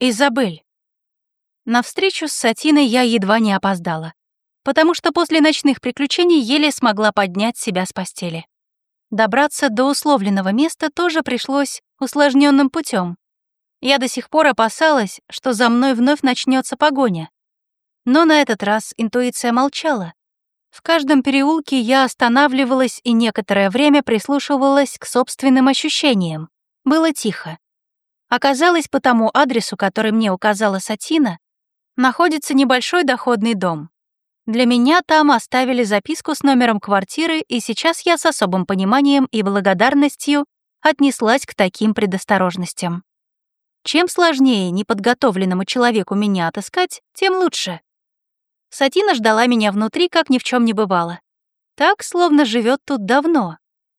Изабель. На встречу с Сатиной я едва не опоздала, потому что после ночных приключений еле смогла поднять себя с постели. Добраться до условленного места тоже пришлось усложненным путем. Я до сих пор опасалась, что за мной вновь начнется погоня. Но на этот раз интуиция молчала. В каждом переулке я останавливалась и некоторое время прислушивалась к собственным ощущениям. Было тихо. Оказалось, по тому адресу, который мне указала Сатина, находится небольшой доходный дом. Для меня там оставили записку с номером квартиры, и сейчас я с особым пониманием и благодарностью отнеслась к таким предосторожностям. Чем сложнее неподготовленному человеку меня отыскать, тем лучше. Сатина ждала меня внутри, как ни в чем не бывало. Так, словно живет тут давно,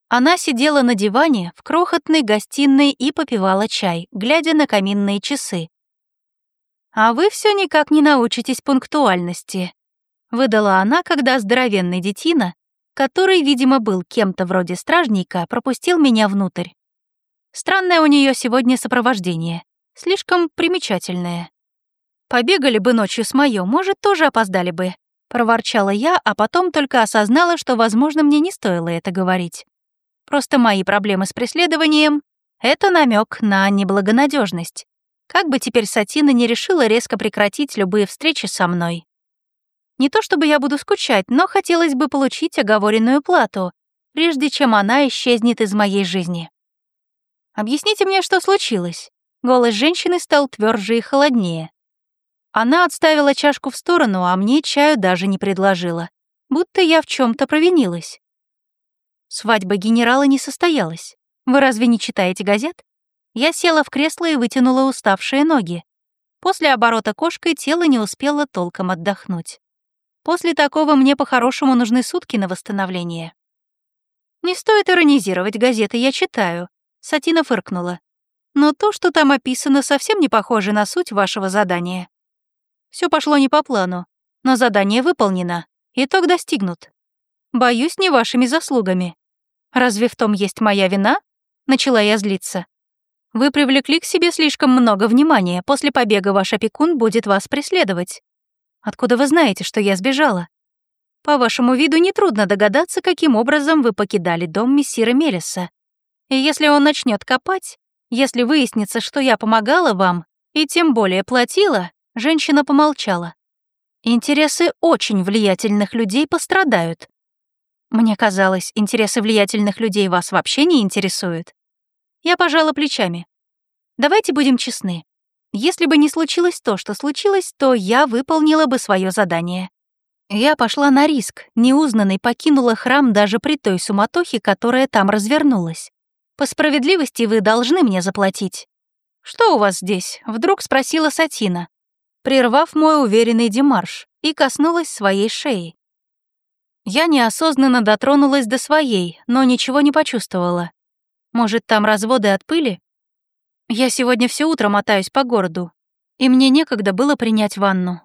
она сидела на диване в крохотной гостиной и попивала чай, глядя на каминные часы. «А вы все никак не научитесь пунктуальности», — выдала она, когда здоровенный детина, который, видимо, был кем-то вроде стражника, пропустил меня внутрь. Странное у нее сегодня сопровождение, слишком примечательное. «Побегали бы ночью с моё, может, тоже опоздали бы», — проворчала я, а потом только осознала, что, возможно, мне не стоило это говорить. Просто мои проблемы с преследованием — это намек на неблагонадежность. Как бы теперь Сатина не решила резко прекратить любые встречи со мной. Не то чтобы я буду скучать, но хотелось бы получить оговоренную плату, прежде чем она исчезнет из моей жизни. Объясните мне, что случилось. Голос женщины стал тверже и холоднее. Она отставила чашку в сторону, а мне чаю даже не предложила, будто я в чем то провинилась. Свадьба генерала не состоялась. Вы разве не читаете газет? Я села в кресло и вытянула уставшие ноги. После оборота кошкой тело не успело толком отдохнуть. После такого мне по-хорошему нужны сутки на восстановление. Не стоит иронизировать, газеты я читаю. Сатина фыркнула. Но то, что там описано, совсем не похоже на суть вашего задания. Все пошло не по плану, но задание выполнено, итог достигнут. Боюсь, не вашими заслугами. Разве в том есть моя вина? Начала я злиться. Вы привлекли к себе слишком много внимания. После побега ваш опекун будет вас преследовать. Откуда вы знаете, что я сбежала? По вашему виду нетрудно догадаться, каким образом вы покидали дом мессира Мелиса. И если он начнет копать, если выяснится, что я помогала вам, и тем более платила, женщина помолчала. Интересы очень влиятельных людей пострадают. Мне казалось, интересы влиятельных людей вас вообще не интересуют. Я пожала плечами. Давайте будем честны. Если бы не случилось то, что случилось, то я выполнила бы свое задание. Я пошла на риск, неузнанной покинула храм даже при той суматохе, которая там развернулась. По справедливости вы должны мне заплатить. Что у вас здесь? Вдруг спросила Сатина, прервав мой уверенный демарш, и коснулась своей шеи. Я неосознанно дотронулась до своей, но ничего не почувствовала. Может, там разводы от пыли? Я сегодня все утро мотаюсь по городу, и мне некогда было принять ванну.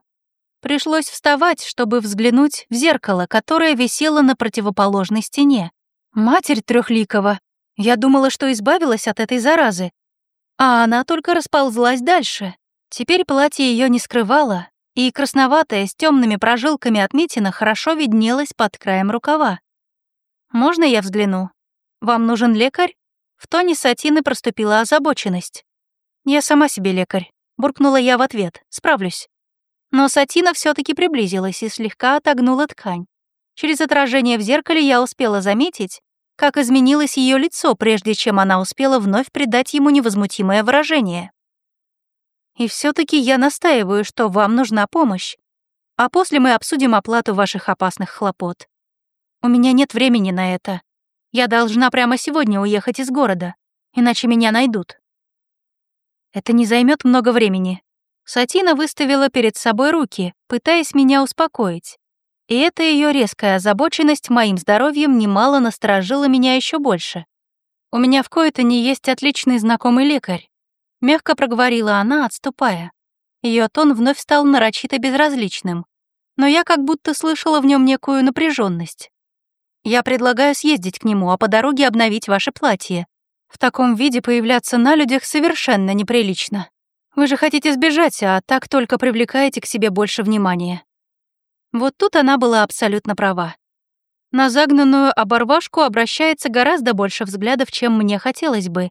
Пришлось вставать, чтобы взглянуть в зеркало, которое висело на противоположной стене. Матерь трехликова. Я думала, что избавилась от этой заразы. А она только расползлась дальше. Теперь платье ее не скрывало, и красноватая с темными прожилками отметина хорошо виднелась под краем рукава. «Можно я взгляну? Вам нужен лекарь?» В тоне Сатины проступила озабоченность. «Я сама себе лекарь», — буркнула я в ответ, «справлюсь». Но Сатина все таки приблизилась и слегка отогнула ткань. Через отражение в зеркале я успела заметить, как изменилось ее лицо, прежде чем она успела вновь придать ему невозмутимое выражение. И все таки я настаиваю, что вам нужна помощь. А после мы обсудим оплату ваших опасных хлопот. У меня нет времени на это. Я должна прямо сегодня уехать из города, иначе меня найдут. Это не займет много времени. Сатина выставила перед собой руки, пытаясь меня успокоить. И эта ее резкая озабоченность моим здоровьем немало насторожила меня еще больше. У меня в кое-то не есть отличный знакомый лекарь. Мягко проговорила она, отступая. Ее тон вновь стал нарочито безразличным, но я как будто слышала в нем некую напряженность. Я предлагаю съездить к нему, а по дороге обновить ваше платье. В таком виде появляться на людях совершенно неприлично. Вы же хотите сбежать, а так только привлекаете к себе больше внимания. Вот тут она была абсолютно права. На загнанную оборвашку обращается гораздо больше взглядов, чем мне хотелось бы.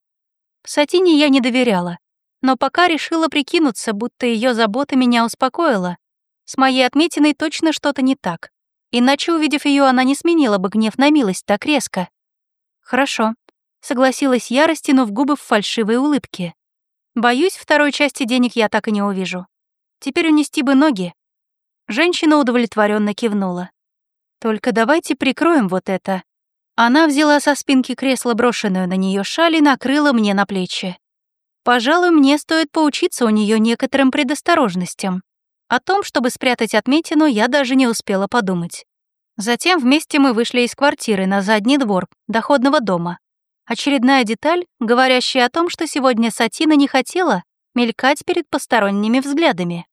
Сатине я не доверяла, но пока решила прикинуться, будто ее забота меня успокоила. С моей отметиной точно что-то не так. Иначе, увидев ее, она не сменила бы гнев на милость так резко. «Хорошо», — согласилась я, растянув губы в фальшивой улыбке. «Боюсь, второй части денег я так и не увижу. Теперь унести бы ноги, Женщина удовлетворенно кивнула. «Только давайте прикроем вот это». Она взяла со спинки кресла брошенную на нее шаль и накрыла мне на плечи. Пожалуй, мне стоит поучиться у нее некоторым предосторожностям. О том, чтобы спрятать отметину, я даже не успела подумать. Затем вместе мы вышли из квартиры на задний двор доходного дома. Очередная деталь, говорящая о том, что сегодня Сатина не хотела мелькать перед посторонними взглядами.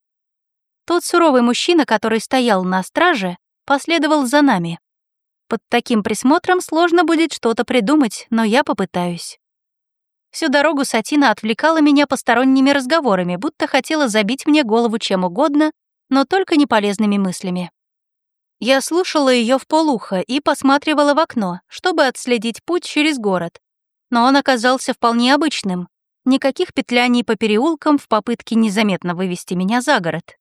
Тот суровый мужчина, который стоял на страже, последовал за нами. Под таким присмотром сложно будет что-то придумать, но я попытаюсь. Всю дорогу Сатина отвлекала меня посторонними разговорами, будто хотела забить мне голову чем угодно, но только не полезными мыслями. Я слушала ее в полухо и посматривала в окно, чтобы отследить путь через город. Но он оказался вполне обычным. Никаких петляний по переулкам в попытке незаметно вывести меня за город.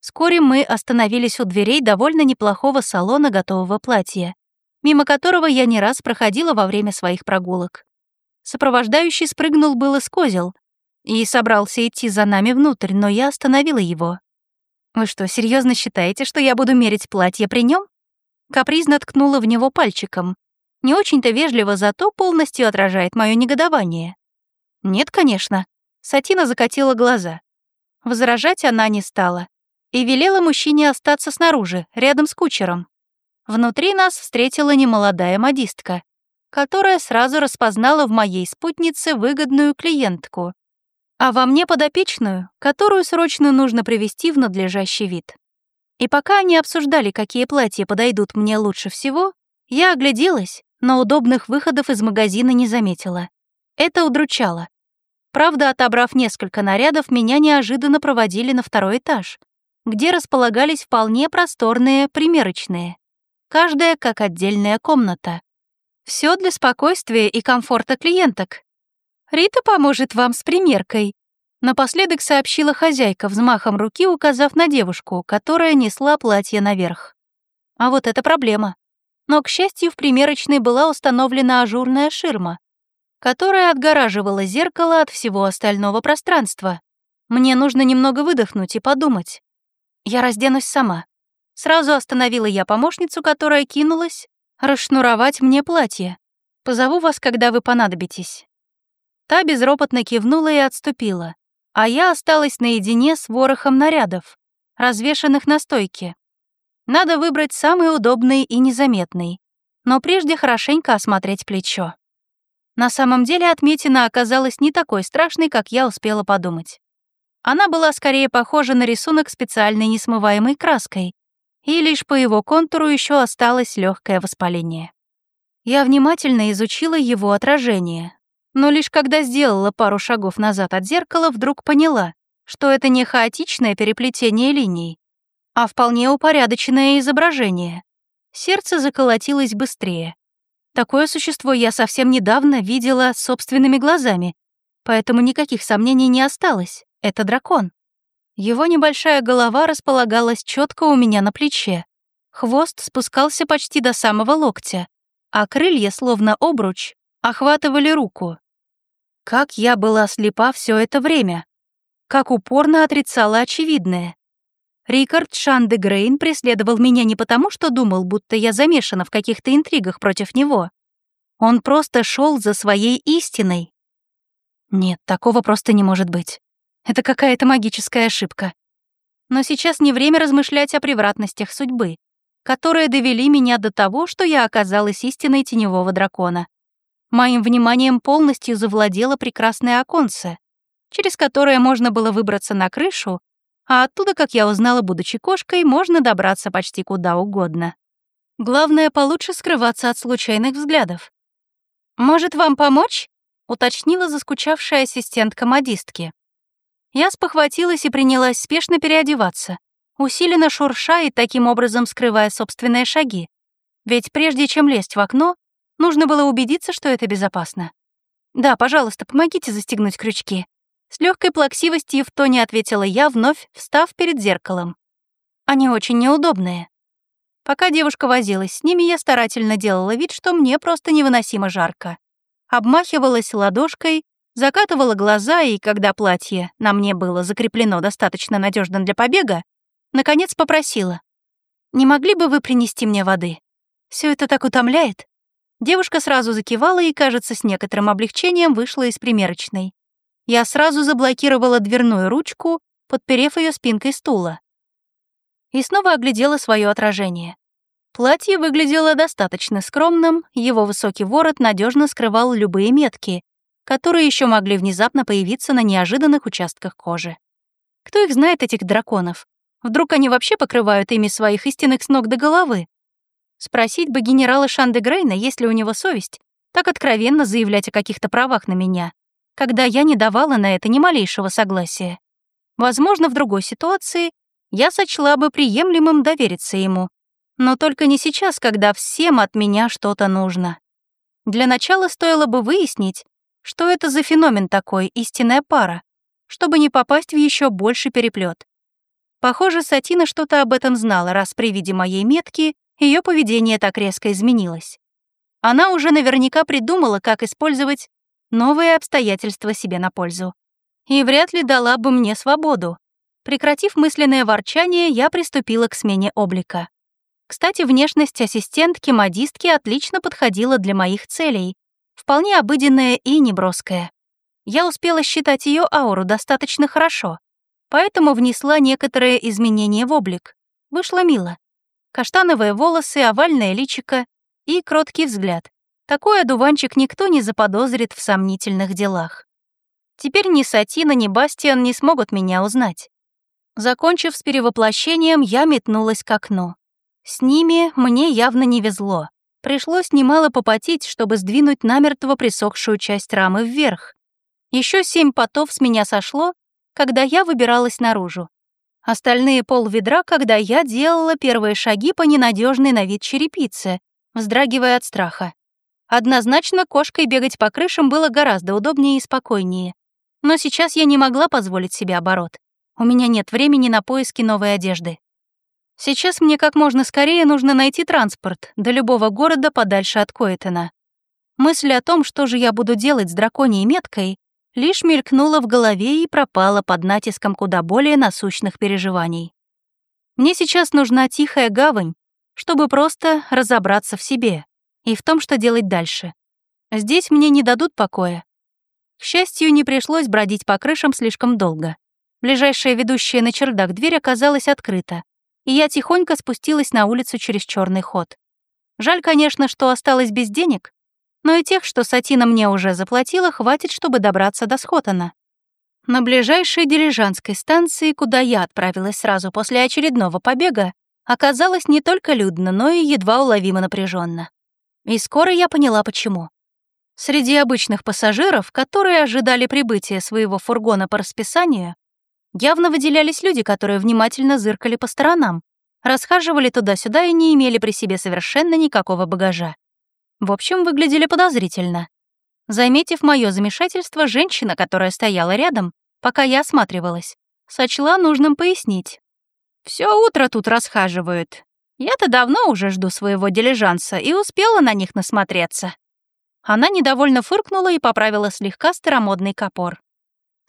Вскоре мы остановились у дверей довольно неплохого салона готового платья, мимо которого я не раз проходила во время своих прогулок. Сопровождающий спрыгнул было с козел и собрался идти за нами внутрь, но я остановила его. «Вы что, серьезно считаете, что я буду мерить платье при нем? Капризно ткнула в него пальчиком. Не очень-то вежливо, зато полностью отражает мое негодование. «Нет, конечно». Сатина закатила глаза. Возражать она не стала и велела мужчине остаться снаружи, рядом с кучером. Внутри нас встретила немолодая модистка, которая сразу распознала в моей спутнице выгодную клиентку, а во мне подопечную, которую срочно нужно привести в надлежащий вид. И пока они обсуждали, какие платья подойдут мне лучше всего, я огляделась, но удобных выходов из магазина не заметила. Это удручало. Правда, отобрав несколько нарядов, меня неожиданно проводили на второй этаж, где располагались вполне просторные примерочные, каждая как отдельная комната. Все для спокойствия и комфорта клиенток. «Рита поможет вам с примеркой», — напоследок сообщила хозяйка, взмахом руки указав на девушку, которая несла платье наверх. А вот это проблема. Но, к счастью, в примерочной была установлена ажурная ширма, которая отгораживала зеркало от всего остального пространства. Мне нужно немного выдохнуть и подумать. Я разденусь сама. Сразу остановила я помощницу, которая кинулась расшнуровать мне платье. Позову вас, когда вы понадобитесь. Та безропотно кивнула и отступила, а я осталась наедине с ворохом нарядов, развешанных на стойке. Надо выбрать самый удобный и незаметный, но прежде хорошенько осмотреть плечо. На самом деле отметина оказалась не такой страшной, как я успела подумать. Она была скорее похожа на рисунок специальной несмываемой краской, и лишь по его контуру еще осталось легкое воспаление. Я внимательно изучила его отражение, но лишь когда сделала пару шагов назад от зеркала, вдруг поняла, что это не хаотичное переплетение линий, а вполне упорядоченное изображение. Сердце заколотилось быстрее. Такое существо я совсем недавно видела собственными глазами, поэтому никаких сомнений не осталось. Это дракон. Его небольшая голова располагалась четко у меня на плече. Хвост спускался почти до самого локтя, а крылья, словно обруч, охватывали руку. Как я была слепа все это время. Как упорно отрицала очевидное. Рикард Шанде Грейн преследовал меня не потому, что думал, будто я замешана в каких-то интригах против него. Он просто шел за своей истиной. Нет, такого просто не может быть. Это какая-то магическая ошибка. Но сейчас не время размышлять о превратностях судьбы, которые довели меня до того, что я оказалась истиной теневого дракона. Моим вниманием полностью завладело прекрасное оконце, через которое можно было выбраться на крышу, а оттуда, как я узнала, будучи кошкой, можно добраться почти куда угодно. Главное, получше скрываться от случайных взглядов. «Может, вам помочь?» — уточнила заскучавшая ассистентка модистки. Я спохватилась и принялась спешно переодеваться, усиленно шурша и таким образом скрывая собственные шаги. Ведь прежде чем лезть в окно, нужно было убедиться, что это безопасно. «Да, пожалуйста, помогите застегнуть крючки». С легкой плаксивостью в тоне ответила я, вновь встав перед зеркалом. Они очень неудобные. Пока девушка возилась с ними, я старательно делала вид, что мне просто невыносимо жарко. Обмахивалась ладошкой, закатывала глаза, и когда платье на мне было закреплено достаточно надежно для побега, наконец попросила. «Не могли бы вы принести мне воды? Все это так утомляет». Девушка сразу закивала и, кажется, с некоторым облегчением вышла из примерочной. Я сразу заблокировала дверную ручку, подперев ее спинкой стула. И снова оглядела свое отражение. Платье выглядело достаточно скромным, его высокий ворот надежно скрывал любые метки, которые еще могли внезапно появиться на неожиданных участках кожи. Кто их знает, этих драконов? Вдруг они вообще покрывают ими своих истинных с ног до головы? Спросить бы генерала Шанде Грейна, есть ли у него совесть, так откровенно заявлять о каких-то правах на меня, когда я не давала на это ни малейшего согласия. Возможно, в другой ситуации я сочла бы приемлемым довериться ему, но только не сейчас, когда всем от меня что-то нужно. Для начала стоило бы выяснить, что это за феномен такой, истинная пара, чтобы не попасть в еще больший переплет. Похоже, Сатина что-то об этом знала, раз при виде моей метки ее поведение так резко изменилось. Она уже наверняка придумала, как использовать новые обстоятельства себе на пользу. И вряд ли дала бы мне свободу. Прекратив мысленное ворчание, я приступила к смене облика. Кстати, внешность ассистентки-модистки отлично подходила для моих целей. Вполне обыденная и неброская. Я успела считать ее ауру достаточно хорошо, поэтому внесла некоторые изменения в облик. Вышло мило каштановые волосы, овальное личико и кроткий взгляд. Такой одуванчик никто не заподозрит в сомнительных делах. Теперь ни Сатина, ни Бастиан не смогут меня узнать. Закончив с перевоплощением, я метнулась к окну. С ними мне явно не везло. Пришлось немало попотеть, чтобы сдвинуть намертво присохшую часть рамы вверх. Еще семь потов с меня сошло, когда я выбиралась наружу. Остальные полведра, когда я делала первые шаги по ненадежной на вид черепице, вздрагивая от страха. Однозначно, кошкой бегать по крышам было гораздо удобнее и спокойнее. Но сейчас я не могла позволить себе оборот. У меня нет времени на поиски новой одежды. Сейчас мне как можно скорее нужно найти транспорт до любого города подальше от Коэтона. Мысль о том, что же я буду делать с драконьей меткой, лишь мелькнула в голове и пропала под натиском куда более насущных переживаний. Мне сейчас нужна тихая гавань, чтобы просто разобраться в себе и в том, что делать дальше. Здесь мне не дадут покоя. К счастью, не пришлось бродить по крышам слишком долго. Ближайшая ведущая на чердак дверь оказалась открыта, и я тихонько спустилась на улицу через черный ход. Жаль, конечно, что осталась без денег, но и тех, что Сатина мне уже заплатила, хватит, чтобы добраться до Схотана. На ближайшей дилижанской станции, куда я отправилась сразу после очередного побега, оказалось не только людно, но и едва уловимо напряженно. И скоро я поняла, почему. Среди обычных пассажиров, которые ожидали прибытия своего фургона по расписанию, явно выделялись люди, которые внимательно зыркали по сторонам, расхаживали туда-сюда и не имели при себе совершенно никакого багажа. В общем, выглядели подозрительно. Заметив мое замешательство, женщина, которая стояла рядом, пока я осматривалась, сочла нужным пояснить. Все утро тут расхаживают. Я-то давно уже жду своего дилижанса и успела на них насмотреться». Она недовольно фыркнула и поправила слегка старомодный копор.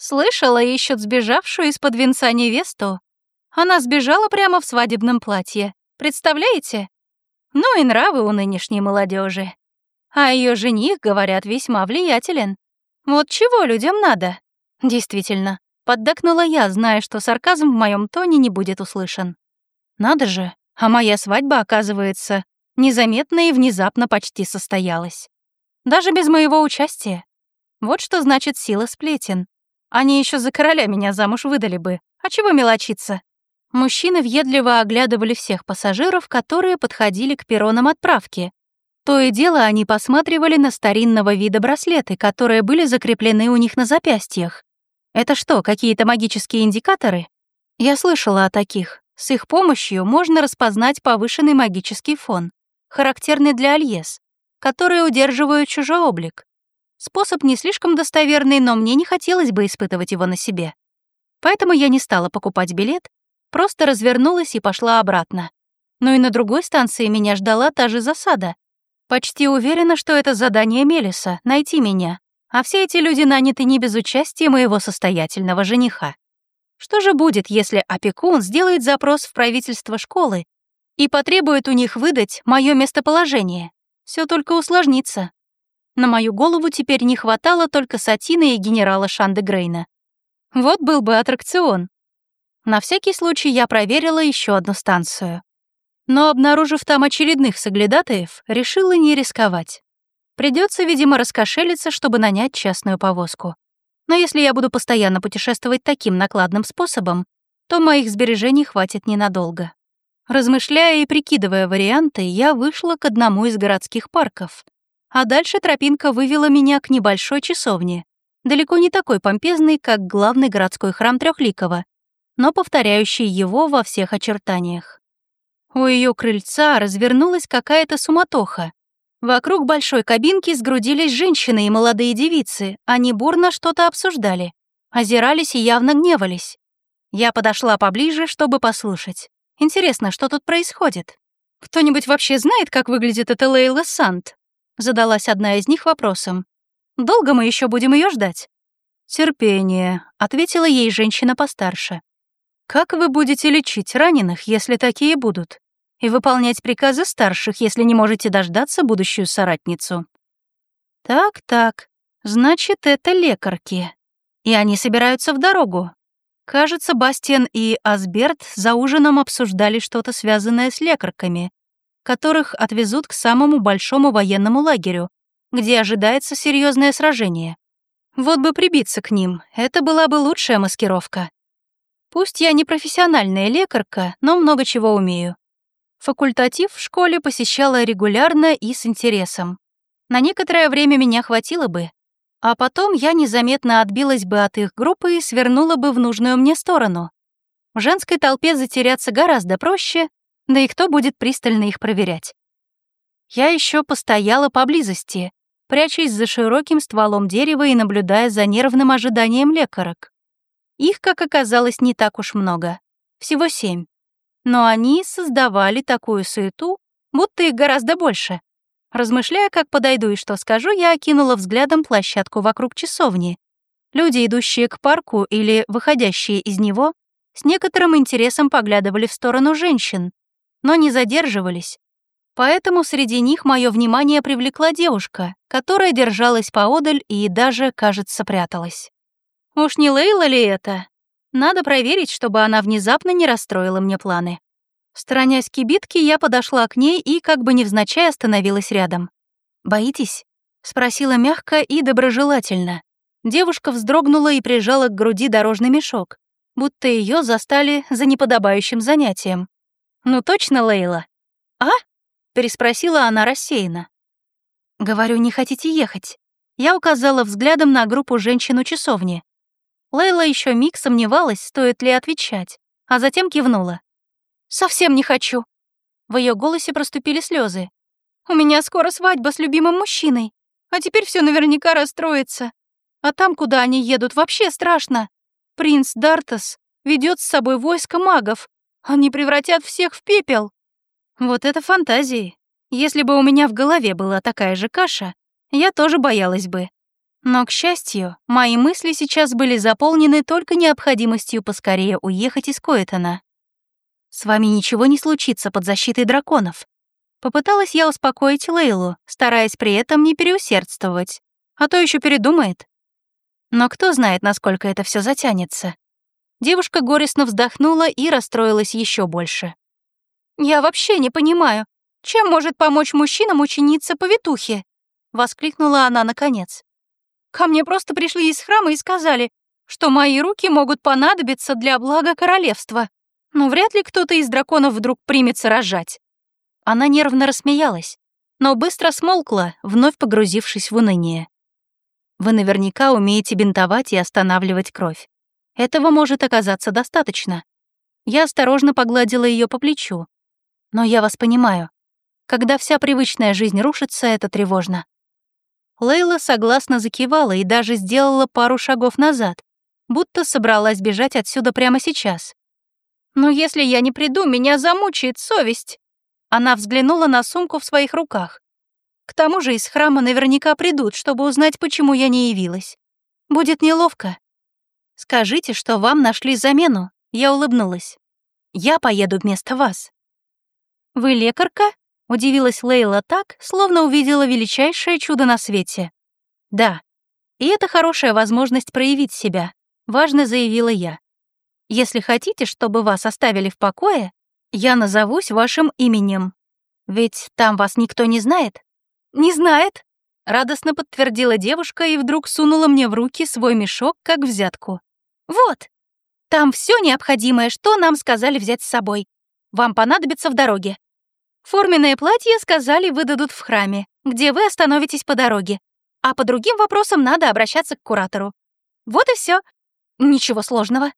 «Слышала, ищут сбежавшую из-под венца невесту. Она сбежала прямо в свадебном платье. Представляете? Ну и нравы у нынешней молодежи. А ее жених, говорят, весьма влиятелен. Вот чего людям надо? Действительно, поддакнула я, зная, что сарказм в моем тоне не будет услышан. Надо же, а моя свадьба, оказывается, незаметно и внезапно почти состоялась. Даже без моего участия. Вот что значит сила сплетен. Они еще за короля меня замуж выдали бы. А чего мелочиться? Мужчины въедливо оглядывали всех пассажиров, которые подходили к перронам отправки, то и дело они посматривали на старинного вида браслеты, которые были закреплены у них на запястьях. Это что, какие-то магические индикаторы? Я слышала о таких. С их помощью можно распознать повышенный магический фон, характерный для Альес, которые удерживают чужой облик. Способ не слишком достоверный, но мне не хотелось бы испытывать его на себе. Поэтому я не стала покупать билет, просто развернулась и пошла обратно. Но и на другой станции меня ждала та же засада. Почти уверена, что это задание Мелиса — найти меня, а все эти люди наняты не без участия моего состоятельного жениха. Что же будет, если опекун сделает запрос в правительство школы и потребует у них выдать мое местоположение? Все только усложнится. На мою голову теперь не хватало только Сатины и генерала Шандегрейна. Вот был бы аттракцион. На всякий случай я проверила еще одну станцию. Но, обнаружив там очередных соглядатаев, решила не рисковать. Придется, видимо, раскошелиться, чтобы нанять частную повозку. Но если я буду постоянно путешествовать таким накладным способом, то моих сбережений хватит ненадолго. Размышляя и прикидывая варианты, я вышла к одному из городских парков. А дальше тропинка вывела меня к небольшой часовне, далеко не такой помпезный, как главный городской храм Трехликова, но повторяющий его во всех очертаниях. У ее крыльца развернулась какая-то суматоха, Вокруг большой кабинки сгрудились женщины и молодые девицы. Они бурно что-то обсуждали, озирались и явно гневались. Я подошла поближе, чтобы послушать. Интересно, что тут происходит? Кто-нибудь вообще знает, как выглядит эта Лейла Сант? Задалась одна из них вопросом. Долго мы еще будем ее ждать? Терпение, ответила ей женщина постарше. Как вы будете лечить раненых, если такие будут? и выполнять приказы старших, если не можете дождаться будущую соратницу. Так-так, значит, это лекарки. И они собираются в дорогу. Кажется, Бастиан и Асберт за ужином обсуждали что-то связанное с лекарками, которых отвезут к самому большому военному лагерю, где ожидается серьезное сражение. Вот бы прибиться к ним, это была бы лучшая маскировка. Пусть я не профессиональная лекарка, но много чего умею. Факультатив в школе посещала регулярно и с интересом. На некоторое время меня хватило бы, а потом я незаметно отбилась бы от их группы и свернула бы в нужную мне сторону. В женской толпе затеряться гораздо проще, да и кто будет пристально их проверять. Я еще постояла поблизости, прячась за широким стволом дерева и наблюдая за нервным ожиданием лекарок. Их, как оказалось, не так уж много. Всего семь но они создавали такую суету, будто их гораздо больше. Размышляя, как подойду и что скажу, я окинула взглядом площадку вокруг часовни. Люди, идущие к парку или выходящие из него, с некоторым интересом поглядывали в сторону женщин, но не задерживались. Поэтому среди них мое внимание привлекла девушка, которая держалась поодаль и даже, кажется, пряталась. Уж не Лейла ли это? Надо проверить, чтобы она внезапно не расстроила мне планы. Сторонясь кибитки, я подошла к ней и, как бы невзначай, остановилась рядом. «Боитесь?» — спросила мягко и доброжелательно. Девушка вздрогнула и прижала к груди дорожный мешок, будто ее застали за неподобающим занятием. «Ну точно, Лейла?» «А?» — переспросила она рассеянно. «Говорю, не хотите ехать?» Я указала взглядом на группу женщин у часовни. Лейла еще миг сомневалась, стоит ли отвечать, а затем кивнула. «Совсем не хочу». В ее голосе проступили слезы. «У меня скоро свадьба с любимым мужчиной, а теперь все наверняка расстроится. А там, куда они едут, вообще страшно. Принц Дартас ведет с собой войско магов. Они превратят всех в пепел». Вот это фантазии. Если бы у меня в голове была такая же каша, я тоже боялась бы. Но, к счастью, мои мысли сейчас были заполнены только необходимостью поскорее уехать из Коэтона. «С вами ничего не случится под защитой драконов». Попыталась я успокоить Лейлу, стараясь при этом не переусердствовать, а то еще передумает. Но кто знает, насколько это все затянется. Девушка горестно вздохнула и расстроилась еще больше. «Я вообще не понимаю, чем может помочь мужчинам ученица повитухи?» — воскликнула она наконец. Ко мне просто пришли из храма и сказали, что мои руки могут понадобиться для блага королевства. Но вряд ли кто-то из драконов вдруг примется рожать. Она нервно рассмеялась, но быстро смолкла, вновь погрузившись в уныние. Вы наверняка умеете бинтовать и останавливать кровь. Этого может оказаться достаточно. Я осторожно погладила ее по плечу. Но я вас понимаю. Когда вся привычная жизнь рушится, это тревожно. Лейла согласно закивала и даже сделала пару шагов назад, будто собралась бежать отсюда прямо сейчас. «Но если я не приду, меня замучает совесть!» Она взглянула на сумку в своих руках. «К тому же из храма наверняка придут, чтобы узнать, почему я не явилась. Будет неловко. Скажите, что вам нашли замену». Я улыбнулась. «Я поеду вместо вас». «Вы лекарка?» — удивилась Лейла так, словно увидела величайшее чудо на свете. «Да. И это хорошая возможность проявить себя», — важно заявила я. «Если хотите, чтобы вас оставили в покое, я назовусь вашим именем. Ведь там вас никто не знает?» «Не знает», — радостно подтвердила девушка и вдруг сунула мне в руки свой мешок, как взятку. «Вот, там все необходимое, что нам сказали взять с собой. Вам понадобится в дороге. Форменное платье, сказали, выдадут в храме, где вы остановитесь по дороге. А по другим вопросам надо обращаться к куратору. Вот и все. Ничего сложного.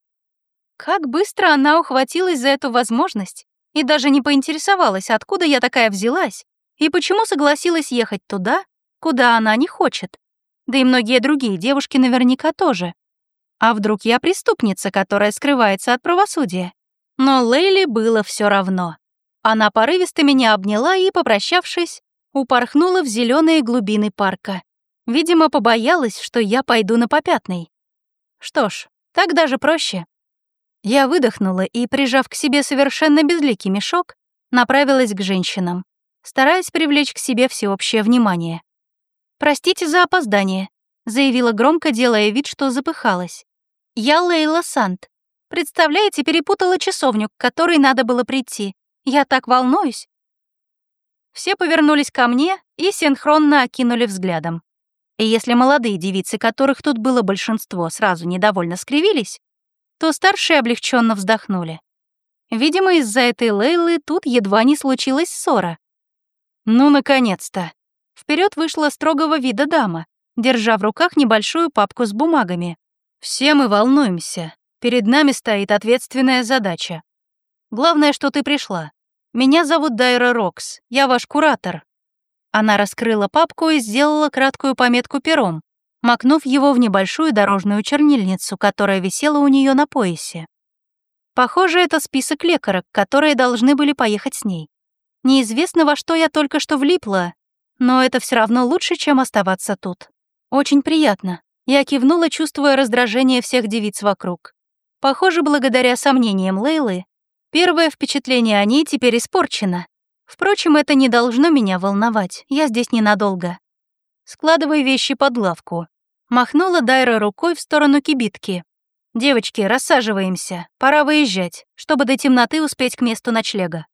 Как быстро она ухватилась за эту возможность и даже не поинтересовалась, откуда я такая взялась и почему согласилась ехать туда, куда она не хочет. Да и многие другие девушки наверняка тоже. А вдруг я преступница, которая скрывается от правосудия? Но Лейли было все равно. Она порывисто меня обняла и, попрощавшись, упорхнула в зеленые глубины парка. Видимо, побоялась, что я пойду на попятный. Что ж, так даже проще. Я выдохнула и, прижав к себе совершенно безликий мешок, направилась к женщинам, стараясь привлечь к себе всеобщее внимание. «Простите за опоздание», — заявила громко, делая вид, что запыхалась. Я Лейла Сант. Представляете, перепутала часовню, к которой надо было прийти. Я так волнуюсь. Все повернулись ко мне и синхронно окинули взглядом. И если молодые девицы, которых тут было большинство, сразу недовольно скривились, то старшие облегченно вздохнули. Видимо, из-за этой Лейлы тут едва не случилась ссора. Ну, наконец-то. Вперед вышла строгого вида дама, держа в руках небольшую папку с бумагами. Все мы волнуемся. Перед нами стоит ответственная задача. Главное, что ты пришла. Меня зовут Дайра Рокс, я ваш куратор». Она раскрыла папку и сделала краткую пометку пером, макнув его в небольшую дорожную чернильницу, которая висела у нее на поясе. Похоже, это список лекарок, которые должны были поехать с ней. Неизвестно, во что я только что влипла, но это все равно лучше, чем оставаться тут. Очень приятно. Я кивнула, чувствуя раздражение всех девиц вокруг. Похоже, благодаря сомнениям Лейлы, первое впечатление о ней теперь испорчено. Впрочем, это не должно меня волновать, я здесь ненадолго. Складывай вещи под лавку. Махнула Дайра рукой в сторону кибитки. «Девочки, рассаживаемся, пора выезжать, чтобы до темноты успеть к месту ночлега».